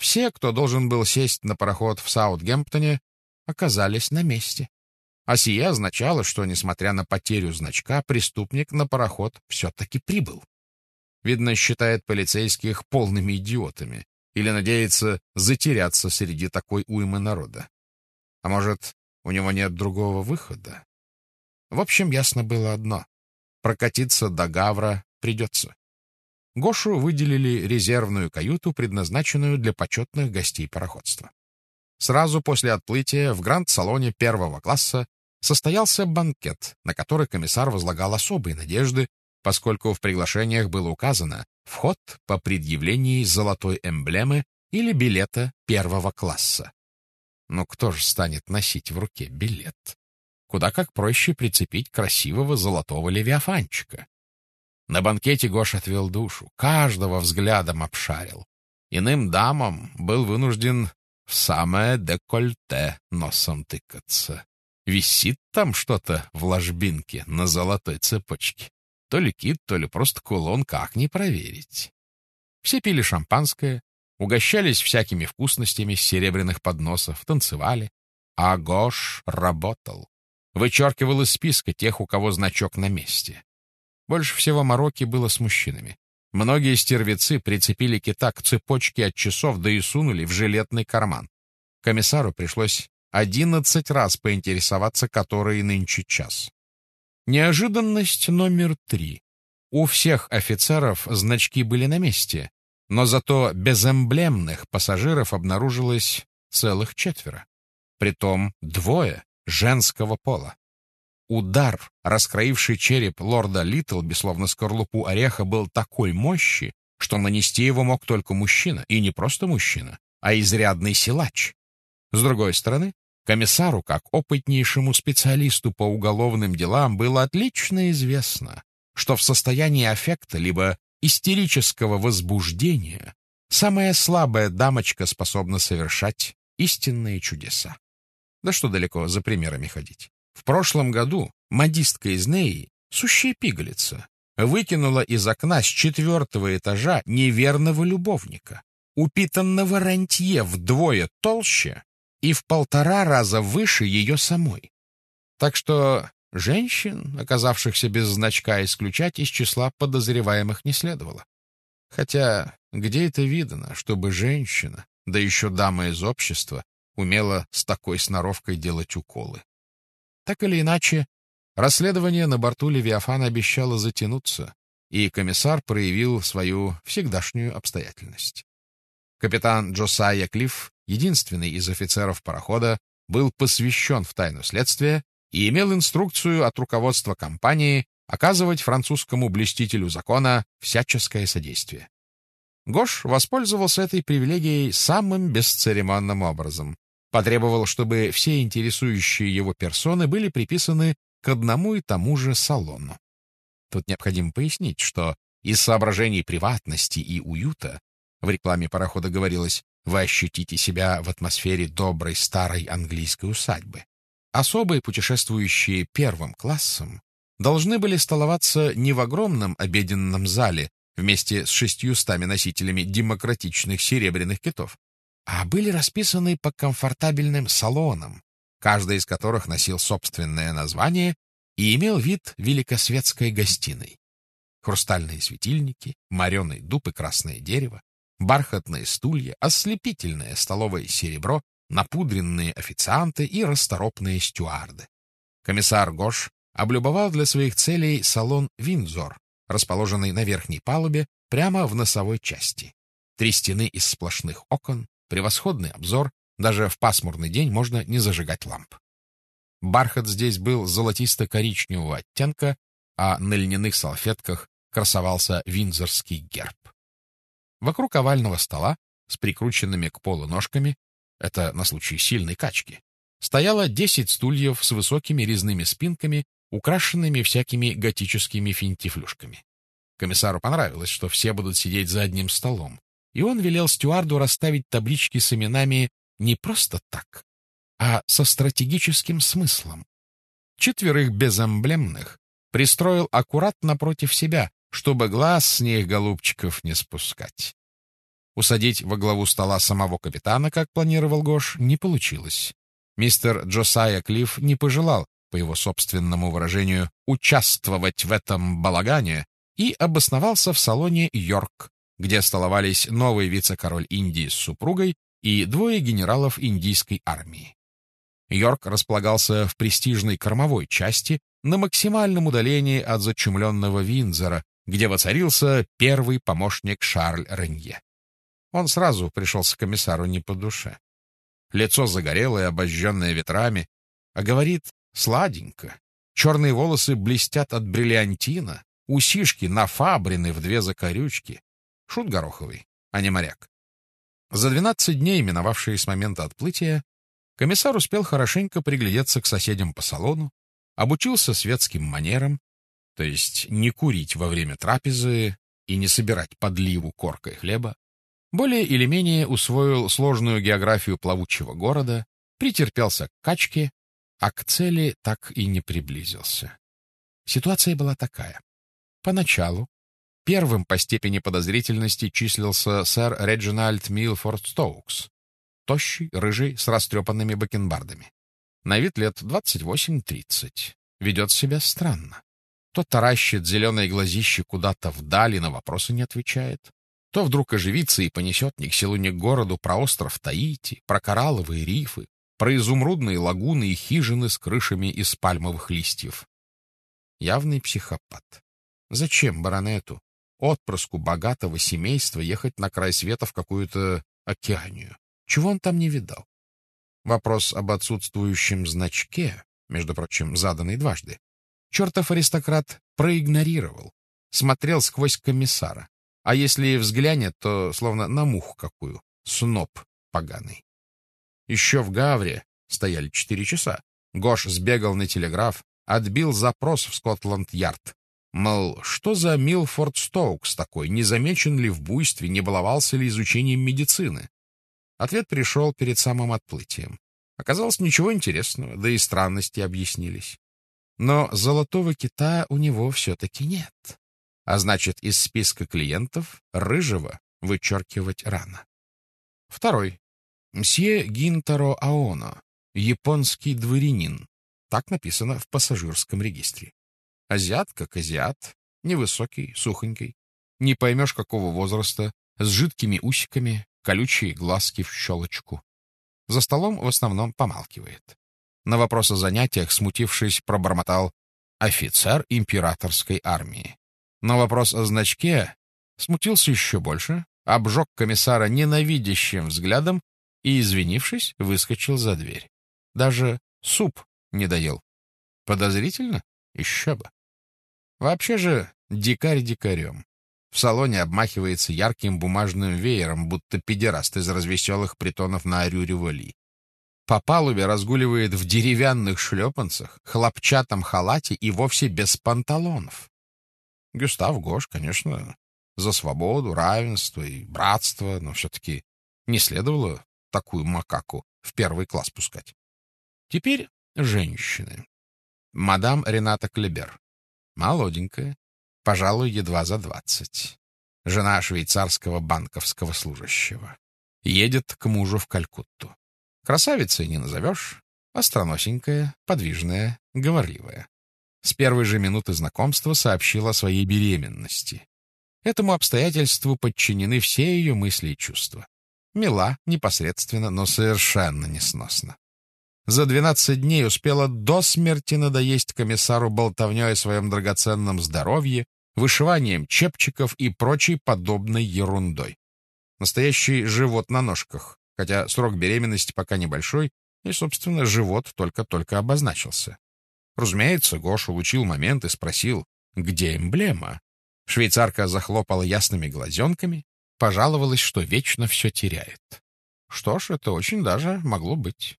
Все, кто должен был сесть на пароход в Саутгемптоне, оказались на месте. А сие означало, что, несмотря на потерю значка, преступник на пароход все-таки прибыл. Видно, считает полицейских полными идиотами или надеется затеряться среди такой уймы народа. А может, у него нет другого выхода? В общем, ясно было одно — прокатиться до Гавра придется. Гошу выделили резервную каюту, предназначенную для почетных гостей пароходства. Сразу после отплытия в гранд-салоне первого класса состоялся банкет, на который комиссар возлагал особые надежды, поскольку в приглашениях было указано вход по предъявлении золотой эмблемы или билета первого класса. Но кто же станет носить в руке билет? Куда как проще прицепить красивого золотого левиафанчика. На банкете Гош отвел душу, каждого взглядом обшарил. Иным дамам был вынужден в самое декольте носом тыкаться. Висит там что-то в ложбинке на золотой цепочке. То ли кит, то ли просто кулон, как не проверить. Все пили шампанское, угощались всякими вкусностями с серебряных подносов, танцевали. А Гош работал. Вычеркивал из списка тех, у кого значок на месте. Больше всего мороки было с мужчинами. Многие стервецы прицепили кита к цепочке от часов, да и сунули в жилетный карман. Комиссару пришлось одиннадцать раз поинтересоваться, который нынче час. Неожиданность номер три. У всех офицеров значки были на месте, но зато безэмблемных пассажиров обнаружилось целых четверо. Притом двое женского пола. Удар, раскроивший череп лорда Литлби, словно скорлупу ореха, был такой мощи, что нанести его мог только мужчина, и не просто мужчина, а изрядный силач. С другой стороны, комиссару, как опытнейшему специалисту по уголовным делам, было отлично известно, что в состоянии аффекта либо истерического возбуждения самая слабая дамочка способна совершать истинные чудеса. Да что далеко за примерами ходить. В прошлом году модистка из Неи, сущая пигалица, выкинула из окна с четвертого этажа неверного любовника, упитанного рантье вдвое толще и в полтора раза выше ее самой. Так что женщин, оказавшихся без значка, исключать из числа подозреваемых не следовало. Хотя где это видно, чтобы женщина, да еще дама из общества, умела с такой сноровкой делать уколы? Так или иначе, расследование на борту Левиафана обещало затянуться, и комиссар проявил свою всегдашнюю обстоятельность. Капитан Джосайя Клифф, единственный из офицеров парохода, был посвящен в тайну следствия и имел инструкцию от руководства компании оказывать французскому блестителю закона всяческое содействие. Гош воспользовался этой привилегией самым бесцеремонным образом, Потребовал, чтобы все интересующие его персоны были приписаны к одному и тому же салону. Тут необходимо пояснить, что из соображений приватности и уюта в рекламе парохода говорилось «Вы ощутите себя в атмосфере доброй старой английской усадьбы». Особые, путешествующие первым классом, должны были столоваться не в огромном обеденном зале вместе с шестьюстами носителями демократичных серебряных китов, а были расписаны по комфортабельным салонам, каждый из которых носил собственное название и имел вид великосветской гостиной. Хрустальные светильники, мореный дуб и красное дерево, бархатные стулья, ослепительное столовое серебро, напудренные официанты и расторопные стюарды. Комиссар Гош облюбовал для своих целей салон «Виндзор», расположенный на верхней палубе прямо в носовой части. Три стены из сплошных окон, Превосходный обзор, даже в пасмурный день можно не зажигать ламп. Бархат здесь был золотисто-коричневого оттенка, а на льняных салфетках красовался винзорский герб. Вокруг овального стола с прикрученными к полу ножками, это на случай сильной качки, стояло десять стульев с высокими резными спинками, украшенными всякими готическими финтифлюшками. Комиссару понравилось, что все будут сидеть за одним столом, и он велел стюарду расставить таблички с именами не просто так, а со стратегическим смыслом. Четверых безэмблемных пристроил аккуратно против себя, чтобы глаз с них, голубчиков, не спускать. Усадить во главу стола самого капитана, как планировал Гош, не получилось. Мистер Джосайя Клифф не пожелал, по его собственному выражению, участвовать в этом балагане и обосновался в салоне «Йорк», где столовались новый вице-король Индии с супругой и двое генералов индийской армии. Йорк располагался в престижной кормовой части на максимальном удалении от зачумленного Винзора, где воцарился первый помощник Шарль Ренье. Он сразу пришелся комиссару не по душе. Лицо загорелое, обожженное ветрами, а говорит сладенько. Черные волосы блестят от бриллиантина, усишки нафабрены в две закорючки. Шут гороховый, а не моряк. За двенадцать дней, миновавшие с момента отплытия, комиссар успел хорошенько приглядеться к соседям по салону, обучился светским манерам, то есть не курить во время трапезы и не собирать подливу коркой хлеба, более или менее усвоил сложную географию плавучего города, претерпелся к качке, а к цели так и не приблизился. Ситуация была такая. Поначалу первым по степени подозрительности числился сэр Реджинальд Милфорд Стоукс, тощий, рыжий, с растрепанными бакенбардами. На вид лет 28-30. Ведет себя странно. То таращит зеленые глазищи куда-то вдали, на вопросы не отвечает, то вдруг оживится и понесет ни к селу, ни к городу про остров Таити, про коралловые рифы, про изумрудные лагуны и хижины с крышами из пальмовых листьев. Явный психопат. Зачем баронету, отпрыску богатого семейства, ехать на край света в какую-то океанию? Чего он там не видал? Вопрос об отсутствующем значке, между прочим, заданный дважды, чертов аристократ проигнорировал, смотрел сквозь комиссара. А если и взглянет, то словно на муху какую, сноп поганый. Еще в Гавре стояли четыре часа. Гош сбегал на телеграф, отбил запрос в Скотланд-Ярд. Мол, что за Милфорд Стоукс такой, не замечен ли в буйстве, не баловался ли изучением медицины? Ответ пришел перед самым отплытием. Оказалось, ничего интересного, да и странности объяснились. Но золотого кита у него все-таки нет. А значит, из списка клиентов рыжего вычеркивать рано. Второй. Мсье Гинтаро Аоно, японский дворянин. Так написано в пассажирском регистре. Азиат как азиат, невысокий, сухонький. Не поймешь, какого возраста, с жидкими усиками, колючие глазки в щелочку. За столом в основном помалкивает. На вопрос о занятиях, смутившись, пробормотал «офицер императорской армии». На вопрос о значке смутился еще больше, обжег комиссара ненавидящим взглядом и, извинившись, выскочил за дверь. Даже суп не доел. Подозрительно? Еще бы. Вообще же дикарь дикарем. В салоне обмахивается ярким бумажным веером, будто педераст из развеселых притонов на Арюре-Вали. По палубе разгуливает в деревянных шлепанцах, хлопчатом халате и вовсе без панталонов. Гюстав Гош, конечно, за свободу, равенство и братство, но все-таки не следовало такую макаку в первый класс пускать. Теперь женщины. Мадам Рената Клебер. Молоденькая, пожалуй, едва за двадцать. Жена швейцарского банковского служащего. Едет к мужу в Калькутту. Красавицей не назовешь, остроносенькая, подвижная, говорливая. С первой же минуты знакомства сообщила о своей беременности. Этому обстоятельству подчинены все ее мысли и чувства. Мила, непосредственно, но совершенно несносно. За двенадцать дней успела до смерти надоесть комиссару болтовней о своем драгоценном здоровье, вышиванием чепчиков и прочей подобной ерундой. Настоящий живот на ножках, хотя срок беременности пока небольшой, и, собственно, живот только-только обозначился. Разумеется, Гоша улучил момент и спросил, где эмблема. Швейцарка захлопала ясными глазенками, пожаловалась, что вечно все теряет. Что ж, это очень даже могло быть.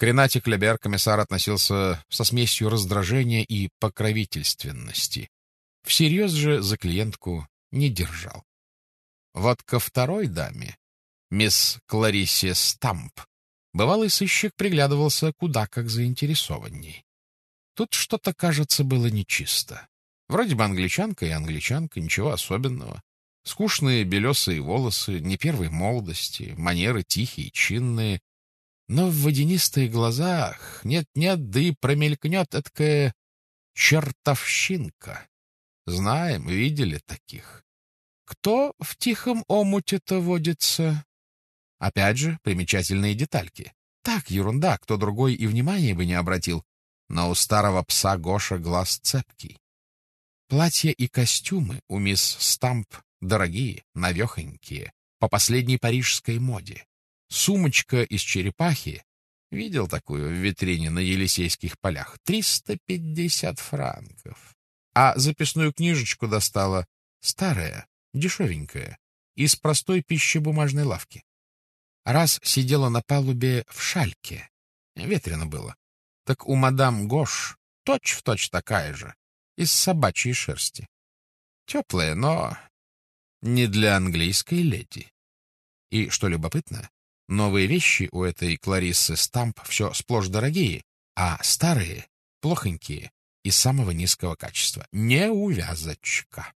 К Ренате Клебер комиссар относился со смесью раздражения и покровительственности. Всерьез же за клиентку не держал. Вот ко второй даме, мисс Клариссе Стамп, бывалый сыщик приглядывался куда как заинтересованней. Тут что-то, кажется, было нечисто. Вроде бы англичанка и англичанка, ничего особенного. Скучные белесые волосы, не первой молодости, манеры тихие, чинные. Но в водянистых глазах нет-нет, да и промелькнет эткая чертовщинка. Знаем, видели таких. Кто в тихом омуте-то водится? Опять же, примечательные детальки. Так, ерунда, кто другой и внимания бы не обратил. Но у старого пса Гоша глаз цепкий. Платья и костюмы у мисс Стамп дорогие, навехонькие, по последней парижской моде. Сумочка из черепахи, видел такую в витрине на Елисейских полях, 350 франков. А записную книжечку достала старая, дешевенькая, из простой пищебумажной лавки. Раз сидела на палубе в шальке, ветрено было, так у мадам Гош точь-в-точь точь такая же, из собачьей шерсти. Теплая, но не для английской леди. И, что любопытно, новые вещи у этой Клариссы Стамп все сплошь дорогие, а старые — плохонькие и самого низкого качества. Не увязочка.